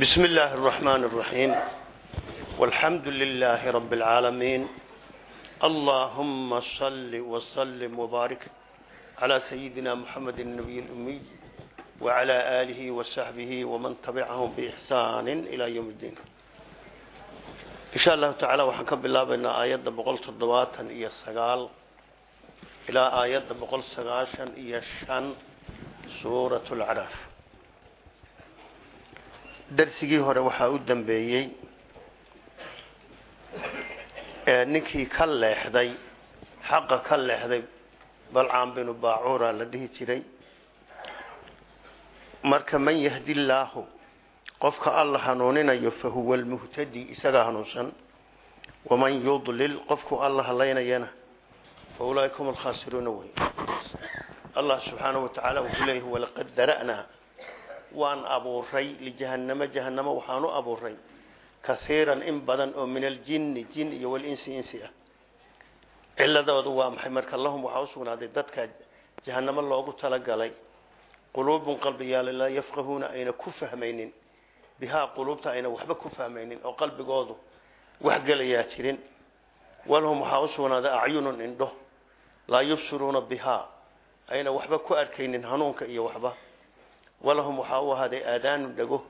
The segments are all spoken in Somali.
بسم الله الرحمن الرحيم والحمد لله رب العالمين اللهم صل وسلم وبارك على سيدنا محمد النبي الأمي وعلى آله وصحبه ومن تبعهم بإحسان إلى يوم الدين إن شاء الله تعالى وحكم بالله بأن آيات بقول تضواتا إيا السقال إلى آيات بقول سقاشا إيا الشان سورة العراف darsigii hore waxaa u dambeeyey ninkii ka leexday xaqa ka leexday balcaan binu baacuura la dhihi jiray. Marka man yahdi llaahu qofka alla hanuuninayo fa huwa lmuhtadi isagaa hanuunsan. Waman yudlil qofku alla halaynayana fa ulaaika hum alkhaasiruuna wey. Allah subxaanahu watacaala wuxuu leeyahy walaqad dara'naa waan abuuray lijahanamo jahanamo waxaan u abuuray kaiiran in badan oo min aljinni jin iyo walinsi insi ah. Ciladoodu waa maxay? Marka lahum waxaa usugnaaday dadka jahanamo loogu talagalay. Quluubun qalbiyaale laa yafqahuuna ayna ku fahmaynin. Bihaa quluubta ayna waxba ku fahmaynin oo qalbigoodu wax gelayaa jirin. Walahum waxaa usugnaaday acyunun indho. Laa yubsiruuna bihaa. Ayna waxba ku arkaynin hanuunka iyo waxba walahum waxaa u ahaaday aadaanu dhego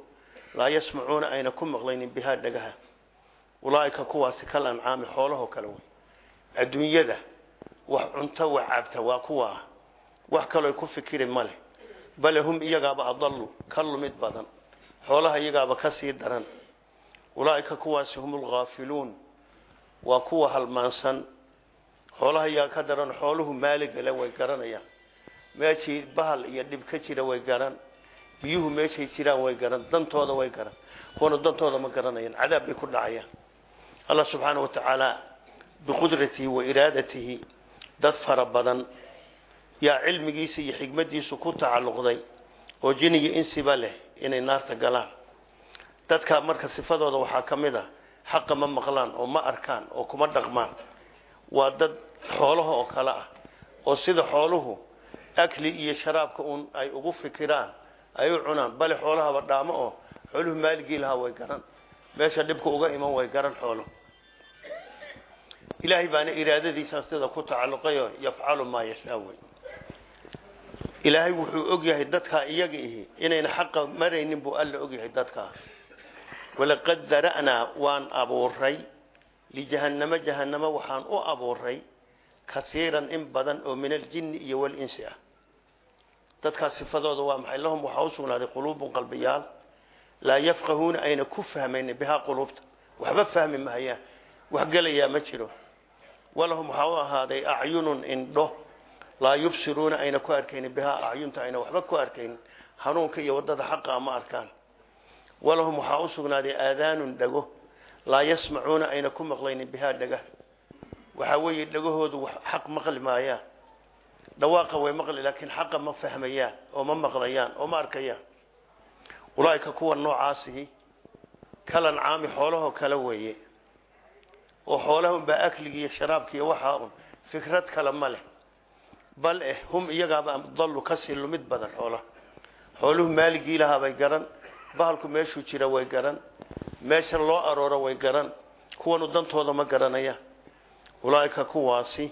laa yasmacuuna ayna ku maqlaynin bihaa dhagaha. Ulaaika kuwaasi kal ancaami xoolahoo kale wey. Adduunyada wax cunto wax cabta waa kuwa ah. Wax kalooy ku fikiri male bale hum iyagaaba adalu ka lumid badan. Xoolaha iyagaaba ka sii daran. Ulaaika kuwaasi hum lghaafiluun waa kuwa halmaansan. Xoolaha iyaga ka daran xooluhu maaligale way garanayaan. Meeshii iyo dhib ka jira way garan biyuhu meeshay jiraan way garan dantooda way garan. Kuwana dantooda ma garanayaan cadaab bay ku dhacayaan. Allah subxaana wa tacaala biqudratihi wa iraadatihi dad fara badan yaa cilmigiisa iyo xikmadiisu ku tacalluqday oo jin iyo insiba leh inay naarta galaan. Dadka marka sifadooda waxaa ka mid a xaqa ma maqlaan oo ma arkaan oo kuma dhaqmaan. Waa dad xoolaha oo kale ah oo sida xooluhu akli iyo sharaabka un ay ugu fikiraan ay cunaan bale xoolahaba dhaamo oo xooluhu maaligii lahaa way garan. Meesha dhibka uga iman way garan xoolo. Ilaahay baana iraadadiisa sida ku tacalluqayo yafcalu maa yashaa wey. Ilaahay wuxuu ogyahay dadkaa iyaga ihi inayna xaqa maraynin buu alla ogyahay dadkaa walaqad dara'naa waan abuuray lijahanamo jahanamo waxaan u abuuray kaiiran in badan oo min aljinni iyo walinsi ah dadkaas sifadooda waa maxay? lahum waxaa usugnaaday quluubun qalbiyaal. laa yafqahuuna ayna ku fahmaynin bihaa quluubta. waxba fahmi mahayaan wax gelayaa ma jiro. walahum waxaa u ahaaday acyunun indho. laa yubsiruuna ayna ku arkaynin bihaa acyunta ayna waxba ku arkaynin. hanuunka iyo waddada xaqa ma arkaan. walahum waxaa usugnaaday aadaanun dhago. laa yasmacuuna ayna ku maqlaynin bihaa dhagah waxaa weeye dhagahoodu xaq maqli maayaan dhawaaqa way maqli laakiin xaqa ma fahmayaan oo ma maqlayaan oo ma arkayaan. Ulaaika kuwa noocaasihi kalan caami xoolahoo kale weeye oo xoolaha unbaa akliga iyo sharaabka iyo waxaa un fikrad kale ma leh. Bal eh hum iyagaaba dalu ka sii lumid badan xoolaha xooluhu maaligii lahaabay garan bahalku meeshuu jira way garan meesha loo arooro way garan kuwanu dantooda ma garanayaan ulaaika kuwaasi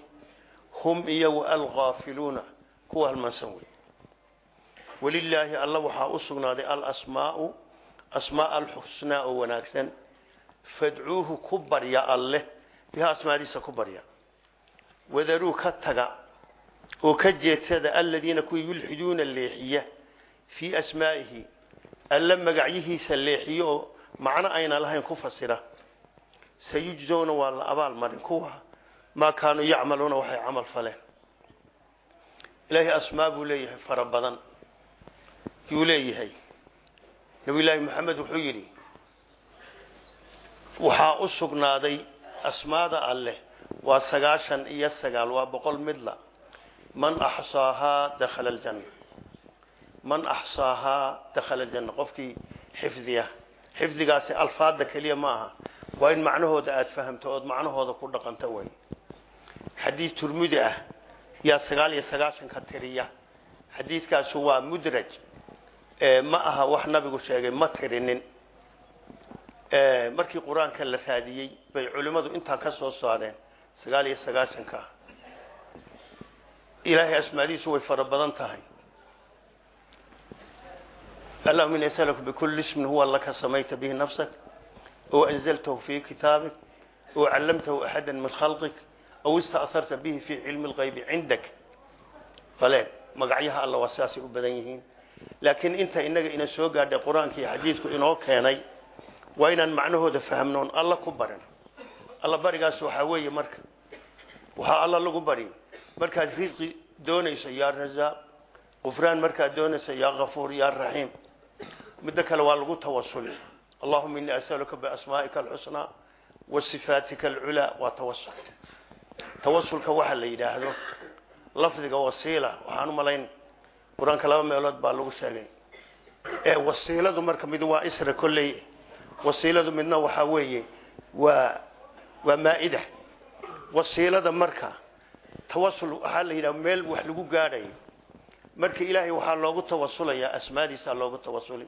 hum iyagu alghaafiluuna kuwa halmaansan wey walilaahi alla waxaa u sugnaaday alasmaau asmaa alxusnaa oo wanaagsan. Fadcuuhu ku barya alleh bihaa asmaadiisa ku barya. Wadaruu ka taga oo ka jeedsada aladiina kuwa yulxiduuna leexiya fii asmaa'ihi alla magacyihiisa leexiyo oo macno ayna lahayn ku fasira. Sayujzowna waa la maa kaanuu yacmaluuna waxay camal faleen. Ilaahay asmaa buu leeyahay fara badan yuu leeyahay. Nabi llaahi maxamed wuxuu yidhi waxaa u sugnaaday asmaada alleh waa sagaashan iyo sagaal waa boqol midla man axsaahaa dakhala aljanna. Man axsaahaa dakhala aljanna qofkii xifdiya xifdigaasi alfaada keliya ma aha. Waa in macnahooda aada fahamto ood macnahooda ku dhaqanta way xadiid turmudi ah yaa sagaal iyo sagaashan ka tiriya. Xadiidkaasu waa mudraj. Ma aha wax nabigu sheegay ma tirinin. Markii qur'aanka la raadiyey bay culimmadu intaa ka soo saareen sagaal iyo sagaashanka ilaahay asmaadiisu way fara badan tahay. Allahuma ini asaluka bikulli ismin huwa laka samayta bihi nafsak ow anzaltahu fii kitaabik ow callamtahu axada min khalqik aw ista'harta bihi fii cilmi lgaybi cindak bale magacyaha alla waa sidaasay u badan yihiin laakiin inta inaga ina soo gaadhay qur'aanka iyo xadiidku inoo keenay waa inaan macnahooda fahmnoon alla ku barin alla barigaas waxaa weeye marka waxaa alla lagu bari markaad risqi doonayso yaa razaaq qufraan markaad doonayso yaa kafuur yaa raxiim middo kale waa lagu tawasuli allahuma inii asaluka biasmaa'ika alxusnaa wa sifaatika alculaa waa tawasul tawasulka waxa la yidhaahdo lafdiga wasiila waxaan u malayn qur'aanka laba meelood baa lagu sheegay. Ee wasiiladu marka mid waa isra kolley wasiiladu midna waxaa weeye waa waa maa-ida. Wasiilada marka tawasul waxaa la yidhaha meel wax lagu gaadhayo. Marka ilaahay waxaa loogu tawasulayaa asmaadiisaa loogu tawasuli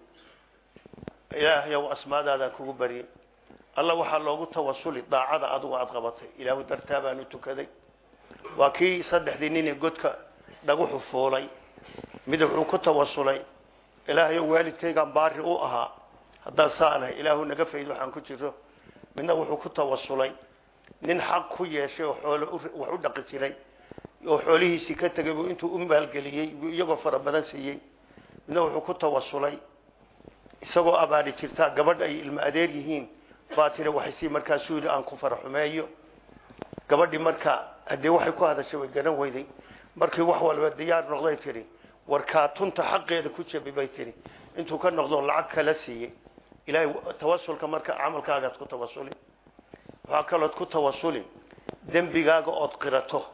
ilaahayow asmaadaadaan kugu baryay alla waxaa loogu tawasuli daacada adugu aada qabatay. Ilaahu dartaa baanu tukaday. Waa kii saddexdii ninii godka dhaguxu fuulay. Mid wuxuu ku tawasulay. Ilaahayow waalidkaygaan baari u ahaa. Haddaan saanahay ilaahu naga fayd waxaan ku jiro. Midna wuxuu ku tawasulay. Nin xaq ku yeeshay oo xoolo wax u dhaqi jiray. Oo xoolihiisii ka tegay buu intuu u maalgeliyey buu iyagoo fara badan siiyey. Midna wuxuu ku tawasulay. Isagoo abaari jirtaa gabadh ay ilmo adeer yihiin baa tiri waxay sii markaasuu yidhi aan ku faraxumeeyo gabadhii marka haddee waxay ku hadashay way garan weyday. Markii wax walba diyaar noqday tiri warkaatunta xaqeeda ku jabi bay tiri. Intuu ka noqdo lacag kala siiyey. Ilahay tawasulka marka camalkaagaad ku tawasuli waxaa kalood ku tawasuli dembigaaga ood qirato.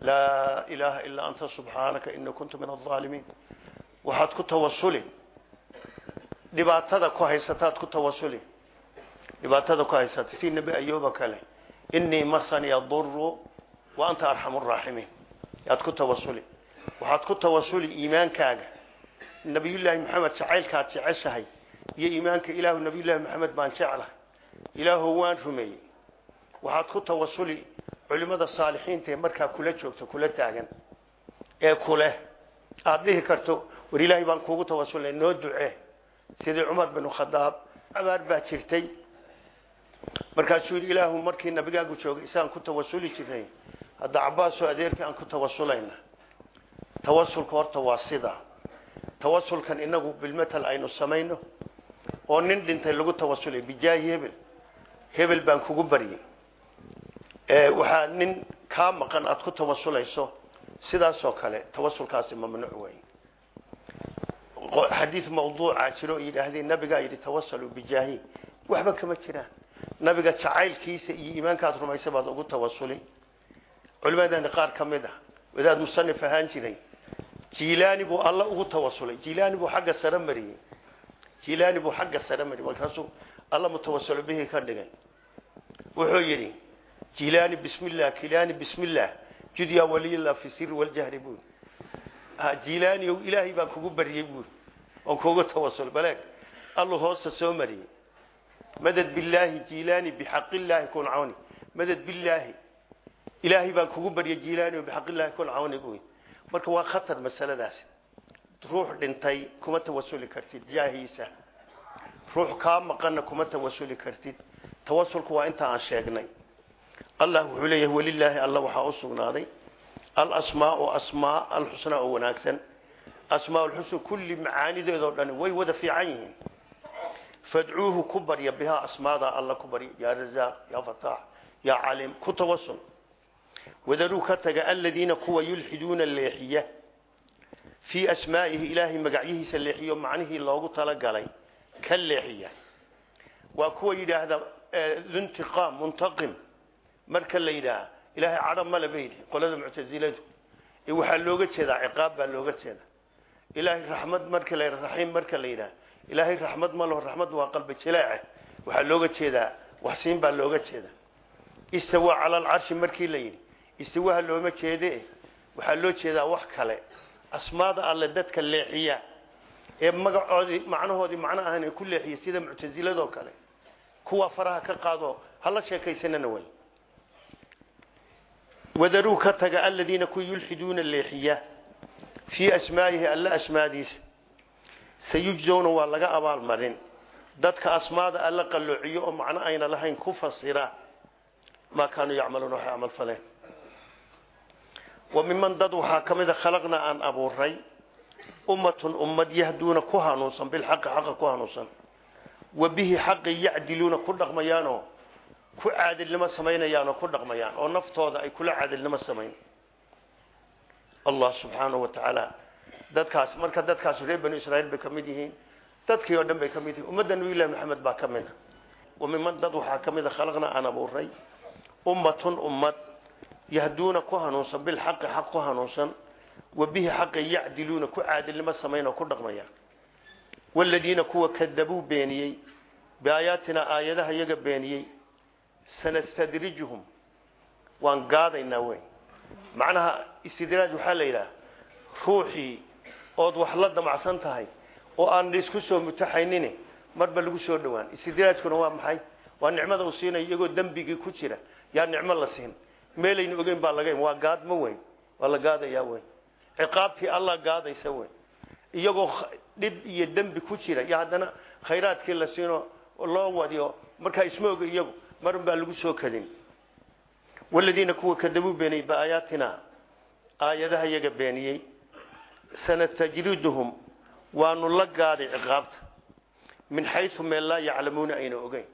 Laa ilaaha ilaa anta subxaanaka inii kuntu min alaalimiin waxaad ku tawasuli dhibaatada ku haysataad ku tawasuli dhibaatada ku haysata. Si nebi ayuuba kale inii masani aduru wa anta arxamu raaximiin yaad ku tawasuli. Waxaad ku tawasuli iimaankaaga. Nabiyullaahi maxamed jacaylkaad jeceshahay iyo iimaanka ilaahu nabiyullaahi maxamed baan jeclahay. Ilaahu waan rumeeyey. Waxaad ku tawasuli culimada saalixiinta ee markaa kula joogto kula taagan. Ee kuleh aada dhihi karto war ilaahay baan kuugu tawasulnay noo ducee. Sidii cumar binu khadaab abaar baa jirtay markaasuu yidhi ilaahu markii nabigaagu joogay isaan ku tawasuli jirnay. Hadda cabaasoo adeerkii aan ku tawasulayna. Tawasulka horta waa sida. Tawasulkan inagu bilmatal aynu samayno oo nin dhintay lagu tawasulay bijaahi hebel. Hebel baan kugu baryay waxaa nin kaa maqan aada ku tawasulayso. Sidaasoo kale tawasulkaasi mamnuuc wey xadiid mawduuca jiro yidhaahdeen nabigaa yidhi tawasaluu bijaahi. Waxba kama jiraan nabiga jacaylkiisa iyo iimaankaad rumaysa baad ugu tawasuli. Culimadani qaar ka mid ah wadaad musanif ahaan jiray jilaani buu alla ugu tawasulay. Jilaani buu xagga sare mariyey. Jilaani buu xagga sare mariyey markaasuu alla mutawasilo bihi ka dhigay. Wuxuu yidhi jilaani bismi llah kilani bismi llah jud yaa waliyillah fi siri waljahri buuri jilaani ow ilaahay baan kugu baryey buuri oon kugu tawasul baleeg allu hoosta soo mariyey madad billaahi jilaani bixaq illaahi kun cawni madad billaahi ilaahay baan kugu baryay jilaani o bixaq illaahi kun cawni buuri marka waa khatar masaladaasi ruux dhintay kuma tawasuli kartid jaahiisa ruux kaa maqanna kuma tawasuli kartid tawasulku waa inta aan sheegnay allah wuxuu leeyahay walilaahi alla waxaa u sugnaaday alasmaau asmaa alxusnaa oo wanaagsan asmaa lxusna kulli macaanideedoo dhan way wada fiican yihiin fadcuuhu ku barya bihaa asmaada alla ku barya yaa razaaq yaa fataax yaa caliim ku tawasul. Wadaruu ka taga aladiina kuwa yulxiduuna leexiya fii asmaa'ihi ilaahay magacyihiisa leexiyo macnihii loogu talagalay ka leexiya. Waa kuwa yidhaahda intiqaam muntaqim marka la yidhaaha ilaahay cadho male bay yidhi qolada muctasiladu ee waxaa looga jeedaa ciqaab baa looga jeeda ilaahay raxmad marka la raxiim marka la yidhaha ilaahay raxmad ma laho raxmad waa qalbi jileece waxaa looga jeedaa waxsiin baa looga jeeda istawa cala alcarshi markii la yidhi istiwaha looma jeede. Waxaa loo jeedaa wax kale. Asmaada alle dadka leexiya ee magacoodii macnahoodii macno ahan ku leexiya sida muctasiladoo kale. Kuwa faraha ka qaado hala sheekaysanana way. Wadaruu ka taga aladiina ku yulxiduuna leexiya. Fii asmaa'ihi alla asmaadiisa sayujzowna waa laga abaalmarin dadka asmaada alla qalloociyo oo macno ayna lahayn ku fasira maa kaanuu yacmaluuna waxay camal faleen. Wa miman dad waxaa ka mida khalaqnaa aan abuuray ummatun ummad yahduuna ku hanuunsan bilxaqi xaqa ku hanuunsan. Wa bihi xaqi yacdiluuna ku dhaqmayaanoo ku caadilnimo samaynayaanoo ku dhaqmayaan oo naftooda ay kula caadilnimo samayn. Allah subxaanahu wa tacaala dadkaas. Marka dadkaas reer banu israiil bay ka mid yihiin. Dadkii oo dhan bay ka mid yihiin. Ummadda nabiyullahi maxamed baa ka mid a wa miman dad waxaa ka mid a khalaqnaa aan abuuray. Ummatun ummad yahduuna ku hanuunsan bilxaqi xaq ku hanuunsan wa bihi xaqi yacdiluuna ku caadilnimo samayn ku dhaqmaya. Waladiina kuwa kadabuu beeniyey biaayaatina aayadaha iyaga beeniyey. Sanastadrijuhum waan gaadaynaa weyn. Macnaha istidraaj waxaa la yidhaha ruuxii ood wax la damacsan tahay oo aan isku soo mutaxaynin marba lagu soo dhowaan. Istidraajkuna waa maxay? Waa nicmada uu siinayo iyagoo dembigii ku jira. Yaa nicmo la siin. Meelaynu ogeyn baa laga waa gaadmo weyn. Waa la gaadayaa weyn. Ciqaabtii allah gaadaysa weyn. Iyagoo dhib iyo dembi ku jira. Iyo haddana khayraadkii la siino loo wadiyo markaa isma oga iyagu marun baa lagu soo kadin waladiina kuwa kadabuu beeniyey biaayaatina aayadaha iyaga beeniyey sanastajriduhum waanu la gaaday ciqaabta min xaysu meel laa yaclamuuna ayna ogeyn.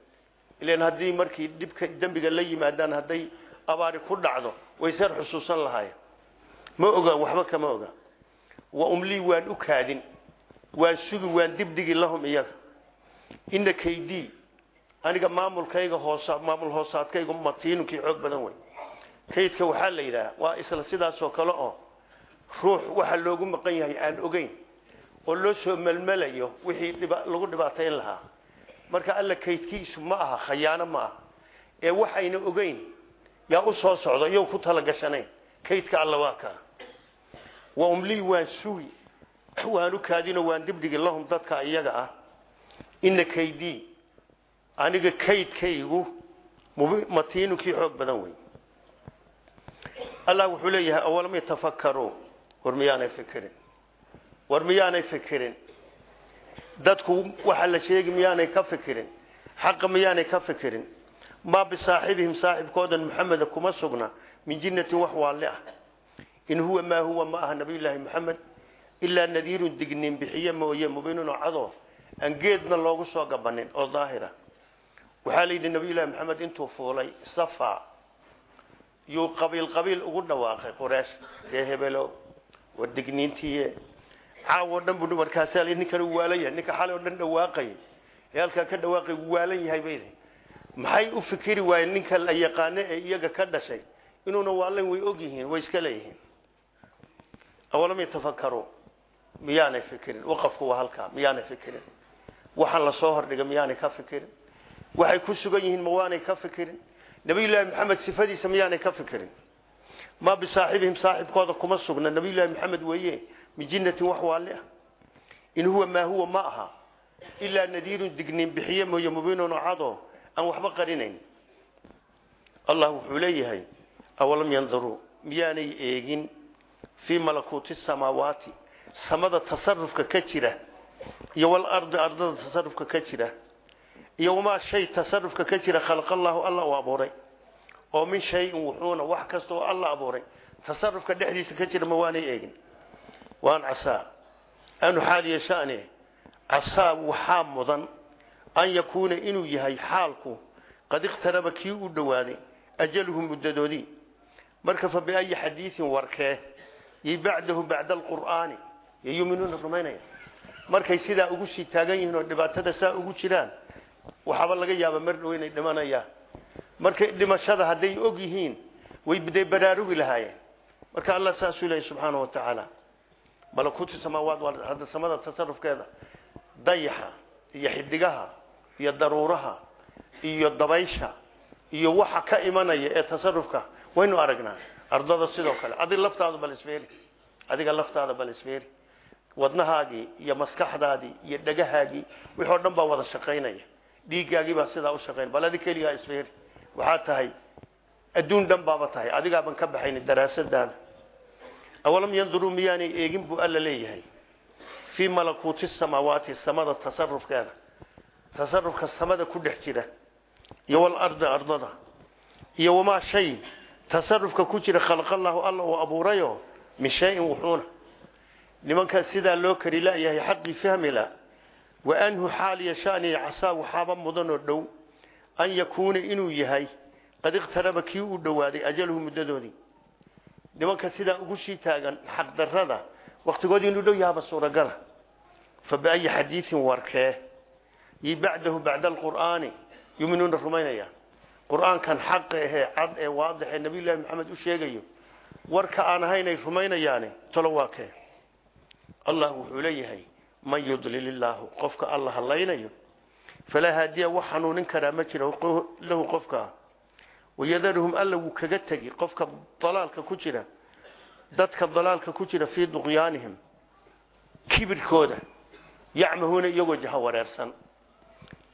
Ilan haddii markii dhibka dembiga la yimaadaan hadday abaari ku dhacdo wayseer xusuusan lahaayeen. Ma oga waxba kama oga. Wa umlii waan u kaadin waan sugi waan dibdigi lahum iyaga. Ina kaydii aniga maamulkayga hoosa maamul hoosaadkayga matiinunkii xoog badan wey kaydka waxaa la yidhaha waa isla sidaasoo kale oo ruux waxa loogu maqan yahay aan ogeyn oo loo soo melmelayo wixii lagu dhibaatayn lahaa. Marka alla kaydkiisu ma aha khayaano ma aha. Ee waxayna ogeyn yaa u soo socdo iyago ku talagashanayn kaydka alla waa kaa wa umlii waan sugi waan u kaadino waan dibdhigi lahum dadka iyaga ah. Ina kaydii aniga kaydkaygu matiinunkii xoog badan wey allah wuxuu leeyahay awalam yatafakkaruu war miyaanay fikirin. War miyaanay fikirin. Dadku waxa la sheegi miyaanay ka fikirin. Xaqa miyaanay ka fikirin. Maa bisaaxibihim saaxibkoodan maxameda kuma sugna. Min jinnatin wax waalle ah. In huwa maa huwa ma aha nabiyullaahi maxamed ilaa nadiirun digniin bixiye mooye mubiinun oo cadoo. Aan geedna loogu soo gabanin oo daahira. Waxaa la yidhi nabiyullaahi maxamed intuu fuulay safa. Yuu qabiil qabiil ugu dhawaaqay quraysh. Ree hebelo war digniintiiye caawo dhan buu markaasaa la ninkan uu waalan yahay ninka xalay oo dhan dhawaaqay. Ee halkaa ka dhawaaqay waalan yahay bay maxay u fikiri waayeen ninka la yaqaano ee iyaga ka dhashay? Inuuna waalan way og yihiin way iska leeyihiin. Awalam yatafakkaruu miyaanay fikirin? Waqafku waa halkaa miyaanay fikirin? Waxaan la soo hordhiga miyaanay ka fikirin? Waxay ku sugan yihiin ma waanay ka fikirin? Nabiyullaahi maxamed sifadiisa miyaanay ka fikirin ma bisaaxibihim saaxibkooda kuma sugna. Nabiyullaahi maxamed weeye min jinnatin wax waalle ah. In huwa maa huwa ma aha. Ilaa nadiirun digniin bixiye mooye mubiinun oo cadoo aan waxba qarinayn. Allah wuxuu leeyahay awalam yanduruu miyaanay eegin fii malakuuti samaawaati. Samada tasarufka ka jira iyo walardi ardada tasarufka ka jira iyo wamaa shay tasarufka ka jira khalaqa allahu alla u abuuray oo min shayin wuxuuna wax kasta oo alla abuuray. Tasarufka dhexdiisa ka jira ma waanay eegin. Waan casaa. Anu xaaliya shani. Casaa waxaa mudan an yakuuna inuu yahay xaalku qad iqtaraba kii u dhowaaday ajaluhu muddadoodii. Marka fa biayi xadiiin warkee iyo bacdahu bacda alqur'aani yuuminuuna rumaynaya. Markay sidaa ugu sii taagan yihiin oo dhibaatada saa ugu jiraan waxaaba laga yaaba mar dhow inay dhimanayaan markay dhimashada hadday og yihiin way day baraarugi lahaayeen. Marka allah saasuu leeyay subxaana wa tacaala malakuuti samaawaat waa hadda samada tasarufkeeda dayaxa iyo xidigaha iyo daruuraha iyo dabaysha iyo waxa ka imanaya ee tasarufka waynu aragnaa. Ardada sidoo kale adiga laftaada bal isfeeri adiga laftaada bal isfeeri wadnahaagii iyo maskaxdaadii iyo dhagahaagii wixii oo dhan baa wada shaqaynaya. Dhiiggaagii baa sidaa u shaqayn bal adi keligaa isfeeri waxaa tahay adduun dhan baaba tahay. Adigaaban ka baxayni daraasadaada awalam yanduruu miyaanay eegin buu alla leeyahay. Fii malakuuti samaawaati samada tasarufkeeda tasarufka samada ku dhex jira. Iyo walarda ardada. Iyo wamaa shay. Tasarufka ku jira khalqallahu alla uu abuurayo min shayin wuxuuna. Nimankaa sidaa loo kari layahay xaqii fahmila wa anhu xaaliya shaniya casaa waxaaba mudanoo dhow an yakuuna inuu yahay qad iqtaraba kii uu dhowaaday ajaluhu muddadoodii. Nimanka sidaa ugu sii taagan xaqdarada waktigoodii inuu dhow yahaba suuragala fa biayi xadiidin warkee iyo bacdahu bacda alqur'aani yuminuuna rumaynayaan qur'aankan xaqa ahee cad ee waadix ee nabiyullaahi maxamed u sheegayo warka aan ahaynay rumaynayaani tolo waa kee. Allah wuxuu leeyahay man yudlil illaahu qofka alla hadlaynayo falaa haadiya wax hanuunin karaa ma jiro lahu qofkaa wayadaruhum alla wuu kaga tegi qofka dalaalka ku jira dadka dalaalka ku jira fii duqyaanihim kibirkooda yacmahuuna iyagoo jaha wareersan.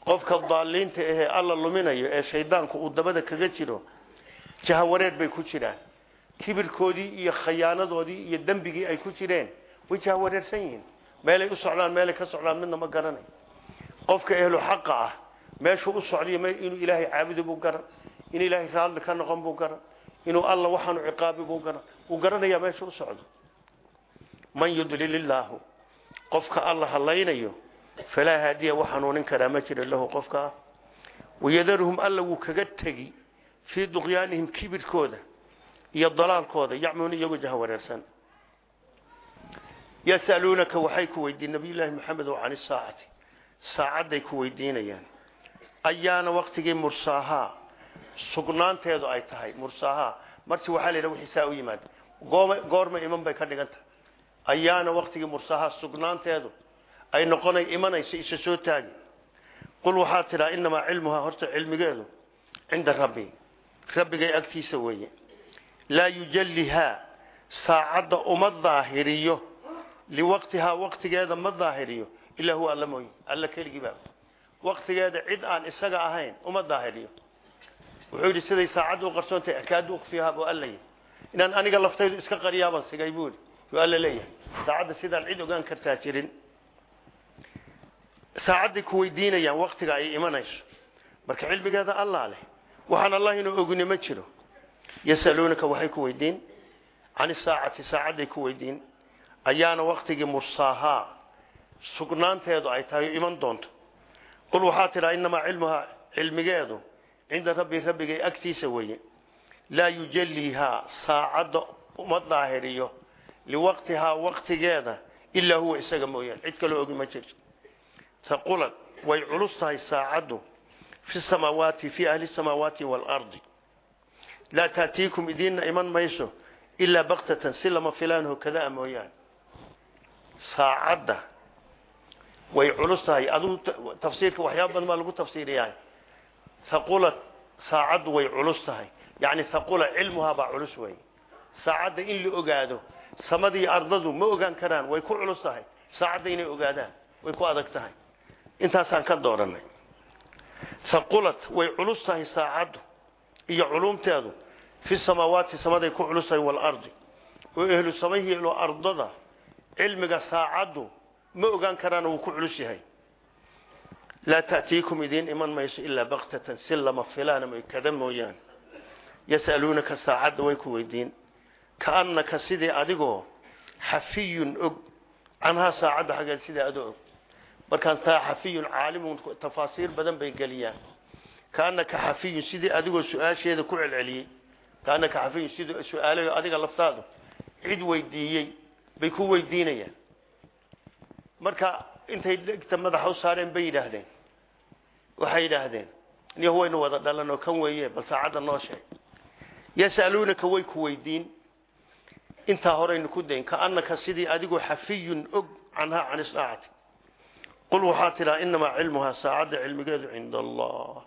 Qofka daaliinta ahee alla luminayo ee shaydaanku uu dabada kaga jiro jaha wareer bay ku jiraan. Kibirkoodii iyo khayaanadoodii iyo dembigii ay ku jireen way jaha wareersan yihiin. Meelay u meelay ka socdaan midna ma qofka ehlu xaqa ah meeshuu u socdiyo inuu ilaahay caabudo buu garan in ilaahay raalli ka noqon buu garan inuu alla waxaanu ciqaabi buu garan wuu garanayaa meesha u socdo. Man yudlil qofka alla hadlaynayo falaa haadiya wax hanuunin karaa ma jira lahu qofka ah. Alla wuu kaga tegi fii duqyaanihim kibirkooda iyo dalaalkooda yacmuuna iyagoo jaha wareersan. Yasaluunaka waxay ku weydiin nabiyullaahi maxamed oo can isaacati saacadday ku weydiinayaan. Ayaana waktigii mursaahaa sugnaanteedu ay tahay mursaahaa marsi waxaa la yidhaha wixii saa u yimaada gooma goorma iman bay ka dhigan tahay ayaana waktigii mursaahaa sugnaanteedu ay noqonay imanayso isa soo taagi qul waxaa tidhaa inamaa cilmuhaa horta cilmigeedu cinda rabbi rabbigay agtiisa weeye. Laa yujallihaa saacadda uma daahiriyo. Liwaqtihaa waqtigeeda ma daahiriyo ilaa huwa alla mooye alla keligii baa. Waqtigeeda cid aan isaga ahayn uma daahiriyo wuxuu yidhi siday saacaddu u qarsoontahay akaadu ukfihaa buu alla yidhi. Inaan aniga laftaydu iska qariyaaban sigay buu yidhi. Yuu alla leeyahay. Saacadda sidaan cid ogaan kartaa jirin. Saacadday ku weydiinayaan waktiga ay imanayso. Marka cilmigeeda allah leh waxaan allah inuu ogni ma jiro. Yasaluunaka waxay ku weydiin. Can isaacati saacadday ku weydiin. Ayaana waktigii mursaahaa sugnaanteedu ay tahay iman doonto. Qul waxaa tidhaa inamaa cilmuhaa cilmigeedu cinda rabbi rabbigay agtiisa weeye. Laa yujalliihaa saacadda uma daahiriyo liwaqtihaa waqtigeeda ilaa huwa isaga mooyaan cid kaloo ogi ma jirto. Taqulad way culus tahay saacaddu fi samaawaati fii ahli samaawaati waalardi laa taatiikum idiinna iman mayso ilaa baktatan si lama filaanho kadaa mooyaane. Saacadda way culus tahay. Aduu tafsiirka waxyaaba badan baa lagu tafsiiriyaa. Haqulad saacaddu way culus tahay. Yacni haqula cilmuhaa baa culus wey saacadda in la ogaado samadii ardadu ma ogaan karaan way ku culus tahay. Saacadda inay ogaadaan way ku adag tahay. Intaasaan ka dooranay. Haqulad way culus tahay saacaddu iyo culumteedu fi samaawaati samaday ku culus tahay waalardi oo ehlu samahi ilo ardada cilmiga saacaddu ma ogaan karaan wuu ku culus yahay. Laa ta'tiikum idiin iman mayso ilaa baktatan si lama filaana may kada mooyaane yasaluunaka saacadda way ku weydiin. Kaannaka sidii adigoo xafiyun og. Canhaa saacadda xaggeed sidii adoo og. Markaan taa xafiyun caalimun tafaasiir badan bay geliyaan. Kaannaka xafiyun sidii adigoo su'aasheeda ku celceliyey. Kaannaka xafiyun sidii su'aalayo adiga laftaadu cid weydiiyey bay ku weydiinayaan marka intay dhegta madaxa u saareen bay yidhaahdeen. Waxay yidhaahdeen niyo waynu wada dhalan oo kan weeye bal saacadda noo sheeg yasaluunaka way ku weydiin. Intaa horeynu ku dayn kaannaka sidii adigoo xafiyun og canhaa can isaacati qul waxaa tidhaa inamaa cilmuhaa saacadda cilmigeedu cinda allah.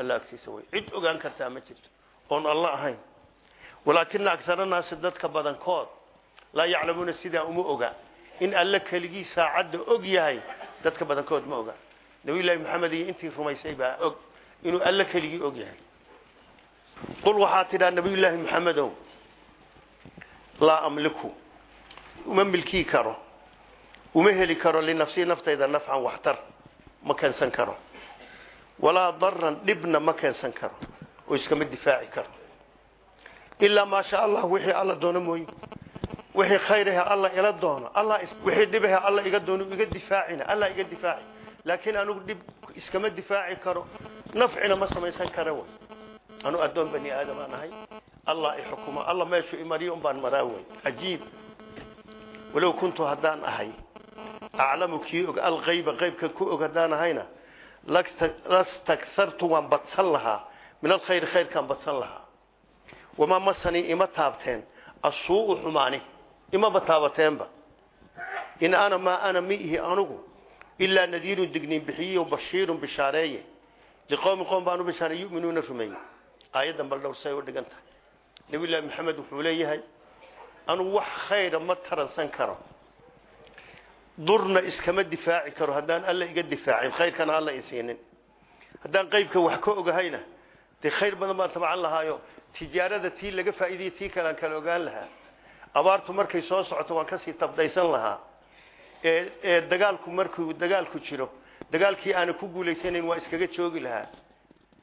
Alla agtiisa wey cid ogaan kartaa ma jirto. Oon alla ahayn. Walaakina agsara naasi dadka badankood laa yaclamuuna sidaa uma oga in alle keligii saacadda og yahay dadka badankood ma oga. Nabiyullaahi maxamed iyo intii rumaysay baa og inuu alle keligii og yahay. Qul waxaa tidhaa nabiyullaahi maxamedow laa amliku uma milkii karo uma heli karo linafsii naftayda nafcan waxtar ma keensan karo. Walaa daran dhibna ma keensan karo oo iskama difaaci karo. Ilaa maa sha allah wixii alla doono mooye wixii khayrahe alla ila doono. Alla wixii dhibahe alla iga doono iga difaacina. Alla iga difaaci. Laakiin anigu dhib iskama difaaci karo. Nafcina ma samaysan wey anu addoon bani aadam aan ahay allah ixukuma alla meeshuu imariyo un baan maraa wey cajiib. Kuntu haddaan ahay aclamu kii og alkayba qaybka ku og ahayna lastakartu waan badsan lahaa. Min alkhayri khayrkaan badsan lahaa. Wamaa masanii ima taabteen. Assuu'u xumaani imaba taabateenba. In ana maa ana miihi anugu ilaa nadiirun digniin bixiyiyo bashiirun bishaareeye. Liqowmi qowm baan u bishaaray yu'minuuna rumeeye aayaddan bal dhowr say u dhigan tahay. Nabiyullaahi maxamed wuxuu leeyahay anugu wax khayra ma taransan karo. Durna iskama difaaci karo haddaan alla iga difaacin khayrkana alla isiinin haddaan qaybka wax ka ogahayna dee khayr badan baan tabcan lahaayo. Tijaarada tii laga faa'iidayo tii kale aan kala ogaan lahaa abaartu markay soo socoto waan ka sii tabdaysan lahaa. Ee ee dagaalku markuu dagaalku jiro dagaalkii aana ku guulaysanayn waa iskaga joogi lahaa.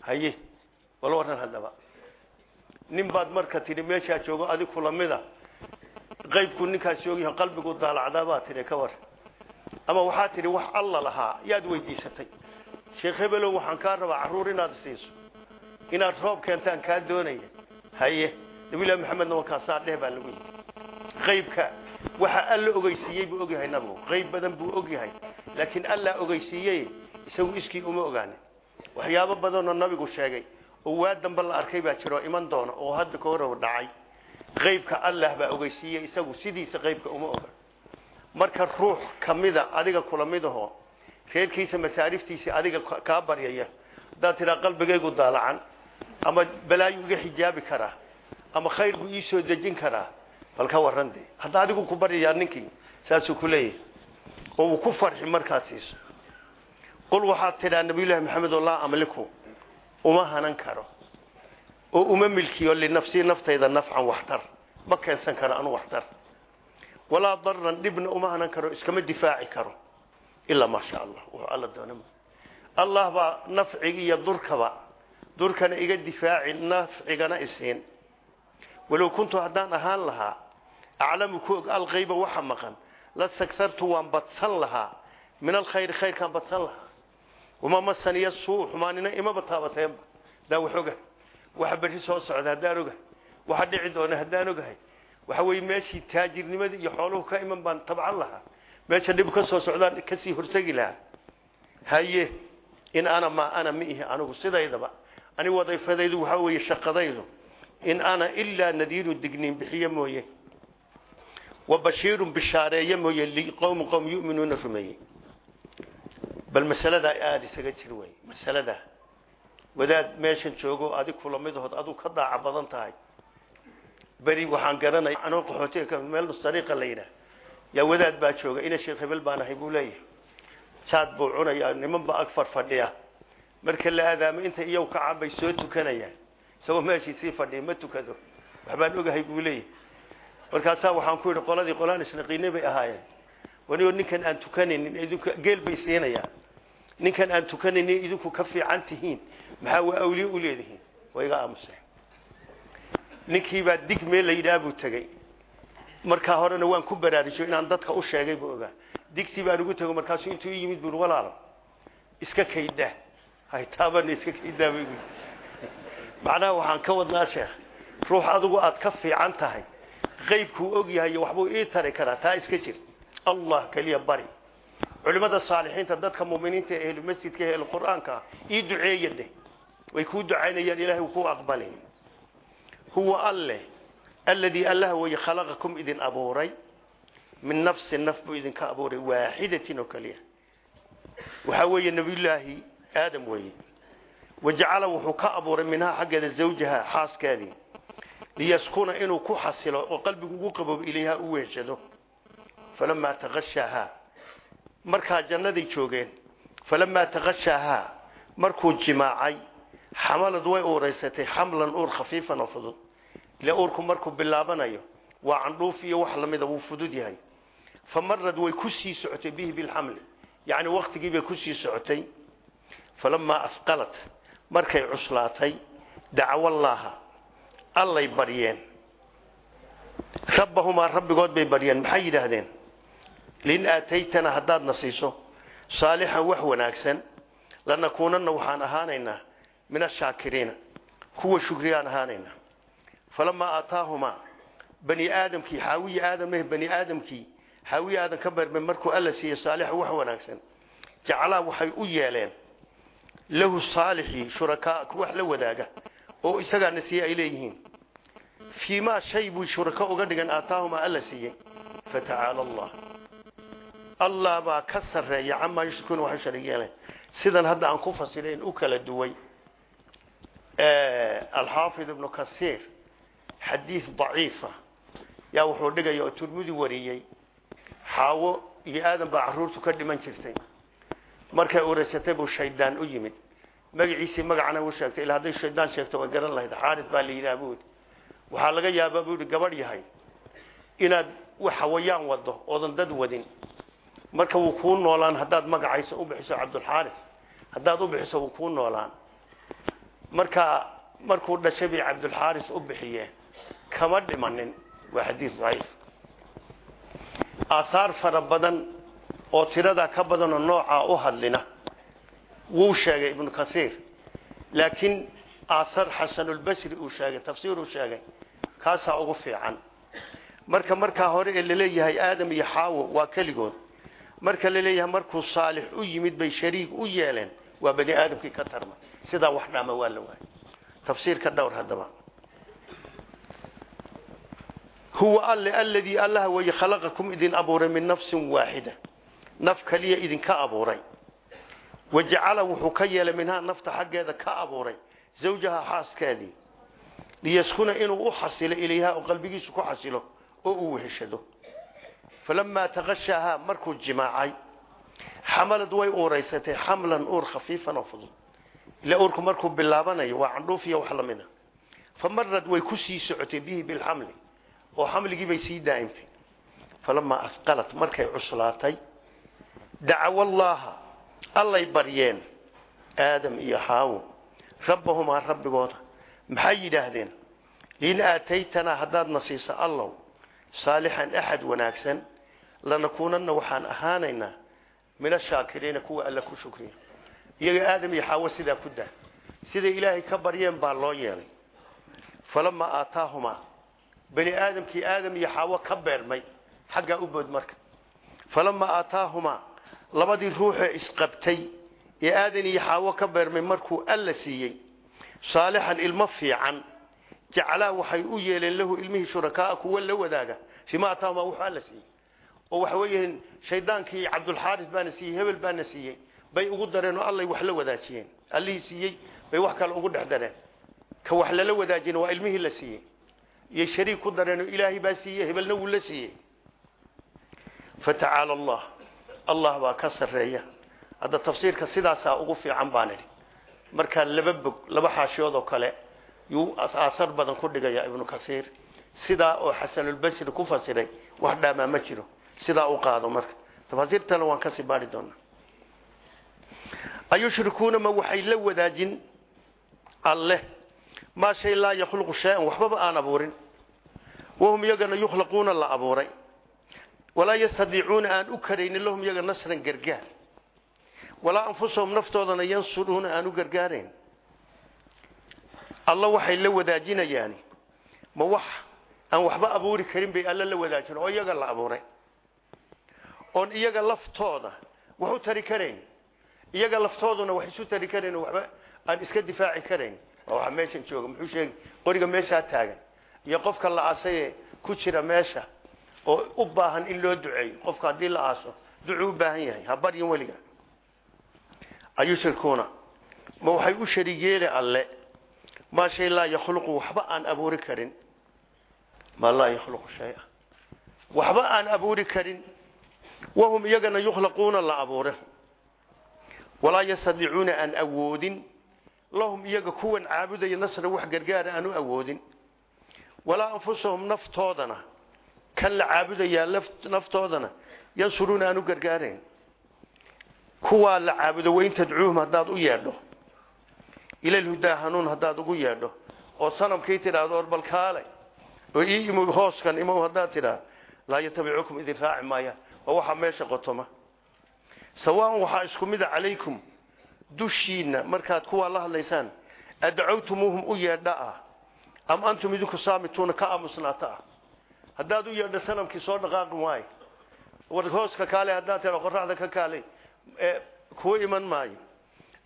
Haye wala waran haddaba. Nin baad marka tidhi meeshaa joogo adig kula mida. Qaybku ninkaas joogyaha qalbigu daalacdaa baa tidhi ka war. Ama waxaa tidhi wax alla lahaa yaad weydiisatay. Sheekh hebelow waxaan kaa rabaa carruur inaad siiso. Inaad roob keentaan kaa doonaya. Haye nabilahi maxamedna wakaasaa dheh baa lagu yidhi qaybka waxa alla ogeysiiyey buu ogyahay nabigu. Qayb badan buu ogyahay. Laakiin allaa ogeysiiyey isagu iskii uma ogaanin waxyaabo badanoo nabigu sheegay oo waa dambe la arkay baa jiro iman doona oo hadda ka horow dhacay. Qaybka allah baa ogeysiiyey isagu sidiisa qaybka uma oga. Marka ruux kamida adiga kula midaho reerkiisa masaariftiisii adiga kaa baryaya haddaad tidhaa qalbigaygu daalacan ama balaayu iga xijaabi karaa ama khayr buu ii soo dejin karaa bal ka warran de hadda adigu ku baryayaa ninkii saasuu ku leeyahay. Oo uu ku farxi markaad siiso qul waxaad tidhaa nabiyullaahi maxamed oo laa uma hanan karo. Oo uma milkiyo linafsii naftayda nafcan waxtar. Ma keensan karo anu waxtar. Walaa daran dhibna uma hanan karo iskama difaaci karo. Ilaa maa sha allah wuxuu alla doona allah baa nafciga iyo durkaba durkana iga difaaci nafcigana isiin walow kuntu haddaan ahaan lahaa aclamu ku og alkayba waxa maqan lastakartu waan badsan lahaa min alkhayri khayrkaan badsan lahaa wamaa masaniya suu xumaanina imaba taabateenba haddaan wax ogahay waxa berri soo socda haddaan ogahay waxa dhici doona haddaan ogahay waxa weeye meeshii taajirnimadii iyo xooluhu ka iman baan tabcan lahaa meesha dhib ka soo socdaan ka sii hortegi lahaa haye in ana maa ana miihi anigu sidaydaba ani wadayfadaydu waxaa weeye shaqadaydu in ana ilaa nadiirun digniin bixiye mooye wa bashiirun bishaareeye mooye liqowmi qowm yu'minuuna rumeeyey. Bal masaladaa aada isaga jir wey masaladaa wadaad meeshan joogo adig kula midahood aduu ka daaca badan tahay. Beri waxaan garanaya anoo qaxootiga meel nusariiqa la yidhaah. Yaa wadaad baa jooga ina sheekh hebel baan ahay buu leeyahay. Jaad buu cunayaa niman baa ag farfadhiya. Marka la aadaamo inta iyaw kacaan bay soo tukanayaan. Isagoo meeshii sii fadhiya ma tukado. Waxbaan ogahay markaasaa waxaan ku yidhi qoladii qolaan isnaqiine bay ahaayeen. Wanigoo ninkan aan tukanaynin idinku geel bay siinayaan ninkan aan tukanaynin idinku ka fiican tihiin. Maxaa waa awliye u leedihiin? Waa iga aamuseen. Ninkiibaa dig meel la yidhaha buu tegey. Markaa horena waan ku baraarujo inaan dadka u sheegay buu ogaa. Digtii baan ugu tego markaasuu intuu i yimid bui walaalo. Iska kaydha hay taabana iska kaydhaa macnaha waxaan ka wadnaa sheekh. Ruux adigu aad ka fiican tahay qaybkuu og yahay waxbuu ii tari karaa taa iska jir. Allah keliya bari. Culimada saalixiinta dadka muminiinta ee ehlumasjidka ee qur'aanka ii duceeya dheh way kuu ducaynayaan ilahay ku aqbalay. Huwa alle alladii allah weye khalaqakum idin abuuray. Min nafsin naf buu idinka abuuray waaxidatin oo keliya waxaa weeye nabiyullaahi aadam weeye. Wajacala wuxuu ka abuuray minhaa xaggeeda zawjaha xaaskeedii liyaskuna inuu ku xasilo oo qalbigu ugu qaboobo ilayha u weeshado falamaa taqashaaha markaa jannaday joogeen. Falamaa taqashaahaa markuu jimaacay xamalad way uuraysatay xamlan uur khafiifan oo fudud. Ila uurku markuu bilaabanayo waa candhuuf iyo wax lamida wuu fudud yahay. Fa marad way ku sii socotay bihi bilxamli yacni waktigii bay ku sii socotay. Falamaa asqalat. Markay cuslaatay dacwallaaha allay baryeen rabbahumaa rabbigood bay baryeen maxay yidhaahdeen? Lin aataytana haddaadna siiso saalixan wax wanaagsan lanakuunanna waxaan ahaanaynaa min ashaakiriina kuwa shukriyaan ahaanaynaa. Falamaa aataahumaa bani aadamkii xaawiyi aadameh bani aadamkii xaawiyi aadam ka barmay markuu alla siiyey saalixan wax wanaagsan jaclaa waxay u yeeleen lahu saalixii shurakaa wax la wadaaga oo isagaana siiye ay leeyihiin. Fii maa shay buu shurako uga dhigan aataahumaa alla siiyey. Fatacaala allah. Allah baa ka sarreeya camaa yushrikuuna waxay yeeleen sidan hadda aan ku fasilayn u kala duway alxaafid ibnu kasiir xadiid daciifa yaa wuxuu dhigaya oo turmudi wariyey xaawo iyo aadan baa caruurtu ka dhiman jirtay. Markay ureysatay buu shaydaan u yimid magaciisii magacana u sheegtay ilaa hadday shaydaan sheegto way garan lahayd. Xaaris baa la yidhaha buu yidhi waxaa laga yaabaa buu yidhi gabadh yahay inaad xawayaan wado oodan dad wadin. Marka wuu kuu noolaan haddaad magacaysa u bixiso cabdulxaaris haddaad u bixiso wuu kuu noolaan. Marka markuu dhashay bay cabdulxaaris u bixiyeen kama dhimanin waa xadiis daciif. Aahaar fara badan oo tiradaa ka badanoo noocaa u hadlina wuu sheegay ibnu kasiir laakiin aahar xasanulbasri uu sheegay tafsiir uu sheegay kaasaa ugu fiican. Marka markaa hore ee la leeyahay aadam iyo xaawo waa keligood. Marka la leeyahay markuu saalix u yimid bay shariig u yeeleen waa bani aadamkii ka tarma. Sidaa wax dhaama waa la waayay. Tafsiirka dhowr haddaba. Huwa alle aladii allaha weye khalaqakum idin abuuray min nafsin waaxida naf kaliya idinka abuuray wajacala wuxuu ka yeelay minhaa nafta xaggeeda ka abuuray zawjaha xaaskeedii liyaskuna inuu u xasilo ilayha oo qalbigiisu ku xasilo oo uu weheshado. Falamaa taqashaahaa markuu jimaacay xamalad way uuraysatay xamlan uur khafiifan oo fudud. Ila uurku markuu bilaabanayo waa candhuuf iyo wax la mid a fa marad way ku sii socotay bihi bilxamli oo xamligii bay sii daa'imtay. Falamaa asqalat markay cuslaatay dacwallaha allay baryeen aadam iyo xaawo rabbahumaa rabbigooda maxay yidhaahdeen? Liin aataytanaa haddaadna siiso allow saalixan axad wanaagsan lanakuunanna waxaan ahaanaynaa min ashaakiriina kuwa alla ku shukriya. Iyaga aadam iyo xaawo sidaa ku daa. Siday ilaahay ka baryeen baa loo yeelay. Falamaa aataahumaa bani aadamkii aadam iyo xaawo ka beermay xaggaa u bood marka. Falamaa aataahumaa labadii ruuxee isqabtay ee aadan iyo xaawo ka beermay markuu alla siiyey saalixan ilmo fiican jaclaa waxay u yeeleen lahu ilmihii shurakaa kuwa la wadaaga fiima ataahumaa wuxuu alla siiyey. oo waxa weeyaan shaydaankii cabdulxaaris baana siiyey hebel baana siiyey bay ugu dareen oo allay wax la wadaajiyeen. Allihii siiyey bay wax kale ugu dhex dareen. Ka wax lala wadaajina waa ilmihii la siiyey. Iyo shariik ku dareen oo ilaahay baa siiyey hebelna wuu la siiyey. Fatacaala allah allah baa ka sarreeya. Hadda tafsiirka sidaasaa ugu fiican baan idhi. Markaa laba bog laba xaashiyood oo kale yuu aasar badan ku dhigaya ibnu kasiir sidaa oo xasanulbasri ku fasiray wax dhaamaa ma jiro. Sidaa u qaado marka. Tafaasiirtana waan ka sii baari doonaa. Ayushrikuuna ma waxay la wadaajin alleh maa shay laa yakhluqu shay-an waxbaba walaa yastadiicuuna aan u karaynin lahum iyaga nasran gargaar. Walaa anfusahum naftoodana yansuruuna aan u gargaarayn. Alla waxay la wadaajinayaani ma wax aan waxba abuuri karin bay alla la wadaajin oo iyaga la abuuray. Oon iyaga laftooda wax u tari karayn. Iyaga laftooduna wax isu tari karayn oo waxba aan iska difaaci karayn. Waa waxa meeshan jooga muxuu sheegi qoriga ku jira oo u baahan in loo duceeyo. Qofka haddii la aaso ducuu u baahan yahay ha baryin weliga. Ayushrikuuna ma waxay u shariig yeeli alle maa shay laa yakhluqu waxba aan abuuri karin. Maa laa yakhluqu shaya. Waxba aan abuuri karin. Wahum iyagana yukhlaquuna la abuure. Walaa yastadiicuuna aan awoodin. Lahum iyaga kuwan caabudaya nasra wax gargaara aan u awoodin. Walaa anfusahum naftoodana kan la caabudayaa naftoodana yansuruuna aan u gargaarayn. Kuwaa la caabudo wain tadcuuhum haddaad u yeedho. Ilalhudaa hanuun haddaad ugu yeedho. Oo sanamkii tidhaahdo or balkaale oo ii imow hooskan imow haddaad tidhaah laa yatabicukum idin raaci maayaan oo waxaa meesha qotoma. Sawaan waxaa isku mida calaykum dushiinna markaad kuwaa la hadlaysaan adacawtumuuhum u yeedha ah am antum idinku saamituuna ka aamusnaata haddaad u yeedho sanamkii soo dhaqaaqi maayo war hooska kaale haddaad tidha qoraxda ka kaalay kuwa iman maayo.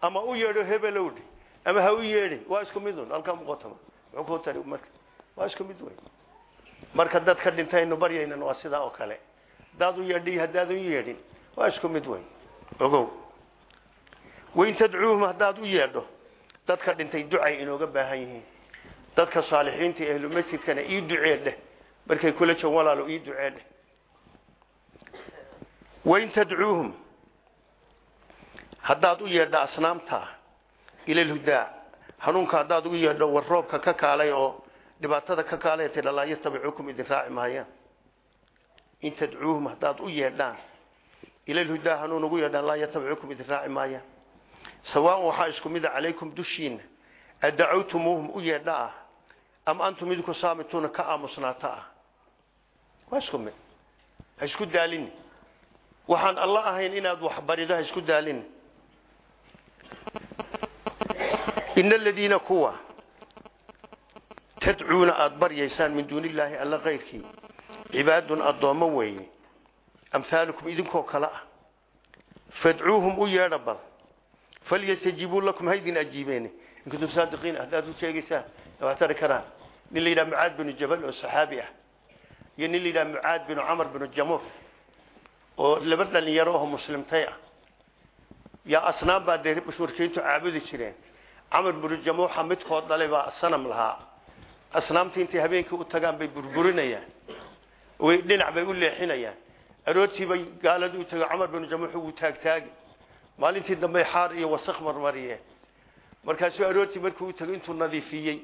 Ama u yeedho hebelowdhi ama ha u yeedhi waa isku midun halkaa muqotoma muxuu kuu tari marka. Waa isku mid wey marka dadka dhintaynu baryaynan waa sidaa oo kale. Haddaad u yeedhi haddaad u yeedhin waa isku mid wey ogow. Wain tadcuuhum haddaad u yeedho dadka dhintay ducay inooga baahan yihiin. Dadka saalixiinta masjidkana ii duceedheh markay kula joog walaalo ii duceedheh wain tadcuuhum. Haddaad u yeedho asnaamta ilalhudaa hanuunka haddaad ugu yeedho war roobka ka kaalay oo dhibaatada ka kaalay tidha laa yatabicuukum idin raaci maayaan in tadcuuhum haddaad u yeedhaan ilalhudaa hanuun ugu yeedhaan laa yatabicuukum idin raaci maayaan sawaan waxaa isku mida calaykum dushiinna adacawtumuuhum u yeedha ah am antum idinku saamituuna ka aamusnaata ah waa isku mid. Ha isku daalini waxaan alla ahayn inaad wax barido ha isku daalini ina aladiina kuwa tadcuuna aada baryaysaan min duuni illaahi alla kayrkii cibaadun addoommo weeye. Amhaalukum idinkoo kale ah. Fadcuuhum u yeedha bal. Falyastajiibuu lakum haydin ajiibeene in kuntum saadiqiin haddaad u sheegaysaan waa tari karaan. Nin la yidhaha mucaad binu jabal oo saxaabi ah iyo nin la yidhaha mucaad binu camar binu jamuuf oo laba dhalinyaro oo muslimtay ah. Yaa asnaam baa dee mushrikiintu caabudi jireen. Camar binu jamuuxa midkood dhalay baa sanam lahaa. Asnaamtii intay habeenkii u tagaan bay burburinayaan. Way dhinac bay u leexinayaan. Aroortii bay gaaladii u tago camar binu jamuux wuu taagtaagi maalintii dambe xaar iyo wasakh marmariyeen. Markaasuu aroortii markuu u tago intuu nadiifiyey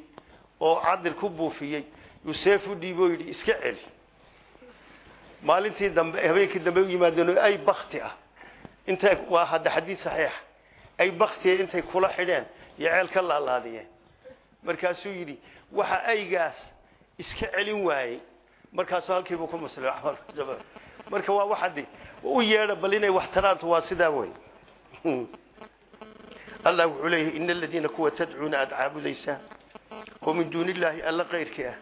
oo cadir ku buufiyey yuu seef u dhiibo yidhi iska celi maalintii dambe habeenkii dambe u yimaadeen ay bakti ah. Intay waa hadda xadiid saxiixa ay baktiya intay kula xidheen iyo ceel ka markaasuu yidhi waxa aygaas iska celin waayey. Markaasuu halkiibuu ku muslimay marka waa waxadi u yeedha bal inay wax waa sidaa wey allah wuxuu leeyahay ina aladiina kuwa tadcuuna aada caabudaysaan oo min duuni illaahi alla kayrkii ah.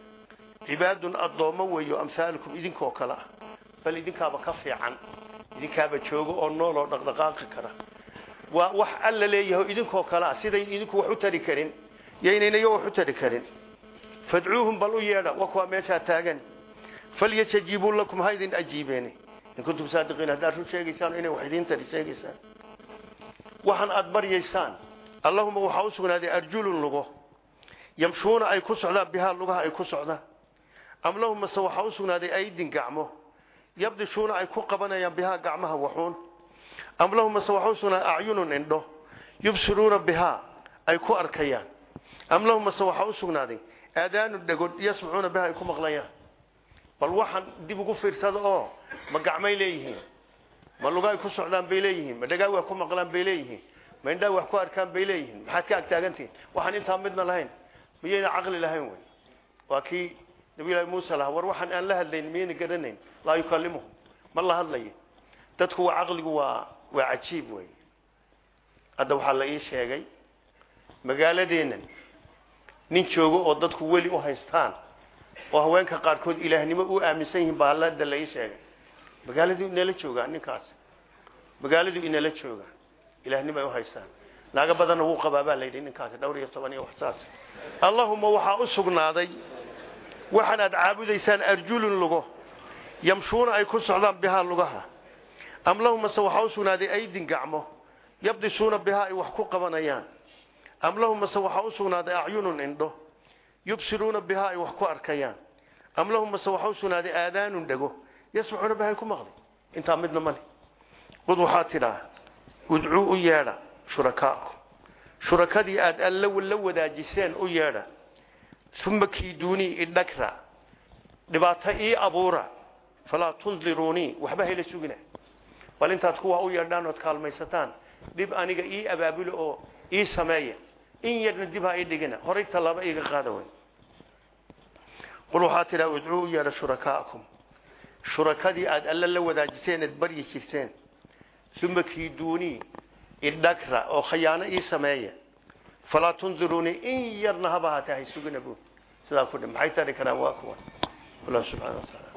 Cibaadun addoommo weeyo amhaalukum idinkoo kale ah bal idinkaaba ka fiican idinkaaba joogo oo nool oo dhaqdhaqaaqi kara. Waa wax alla leeyahay idinkoo kale ah siday idinku wax u tari karin yaynaynayo wax u tari karin. Fadcuuhum bal u yeedha wa kuwa meeshaa taagan. Falyastajiibuu lakum ha idin ajiibeene. In kuntum saadiqiin haddaad run sheegaysaan inay wax idiin tari sheegaysaan. Waxaan aada baryaysaan allahuma waxaa u sugnaaday arjulun lugo. Yamshuuna ay ku socdaan bihaa lugaha ay ku socdaan am lahum waxaa u sugnaaday aydin gacmo yabdishuuna ay ku qabanayaan bihaa gacmaha waxuun. Am lahum mase waxaa u sugnaaday acyunun indho yubsiruuna bihaa ay ku arkayaan. Am lahum mase waxaa u sugnaaday aadaanu dhegod yasmacuuna bihaa ay ku maqlayaan. Bal waxaan dib ugu fiirsada oo ma gacmay leeyihiin ma luga ay ku socdaan bay leeyihiin ma dhagaa wax ku maqlaan bay leeyihiin ma indhaa wax ku arkaan bay leeyihiin maxaad ka agtaagantihin waxaan intaa midna lahayn miyayna caqli lahayn wey waa kii nabiyullahi muuse lahaa war waxaan aan la hadlayn miyayna garanayn laa yukallimuhu. Ma la hadlayo dadku waa caqligu waa waa cajiib wey hadda waxaa la ii sheegay magaaladeennan nin joogo oo dadku weli u haystaan oo haweenka qaarkood ilaahnimo u aaminsan yihiin baa hadda la ii sheegay. Magaaladuu inala joogaa ninkaas? Magaaladuu inala jooga ilaahnimo ay u haystaan. Naaga badanna wuu qabaa baa layidhi ninkaasi dhowr iyo toban iyo waxsaas allahuma waxaa u sugnaaday waxaan aad yamshuuna ay ku socdaan bihaa lugaha. Am lahum mase waxaa u sugnaaday aydin gacmo. Yabdisuuna bihaa ay wax ku qabanayaan. Am lahum mase waxaa u sugnaaday acyunun indho. Yubsiruuna bihaa ay wax ku arkayaan. Am lahum mase waxaa u sugnaaday aadaanun dhego yasmacuuna bihaa ay ku maqli. Intaa midna male qud waxaa tidhaa udcuu u yeedha shurakaakum shurakadii aada alla yeedha. Uma kiiduunii idhagra dhibaato ii falaa tundiruunii waxba hayla sugina bal intaad kuwa u yeedhaan ood kaalmaysataan dhib aniga ii abaabulo oo ii sameeya in yarna dib ha ii dhigina horay tallaaba iiga qaada wey qul waxaa tidhaa udcuu u yeedha shurakaakum shurakadii aada alla la wadaajiseen eed baryi jirteen uma kiiduunii idhagra oo khayaano ii sameeya falaa tundiruunii in yarna haba haatee hay sugina bu sidaa ku dhi maxay tari karaan waa kuwan allah subxana wa taala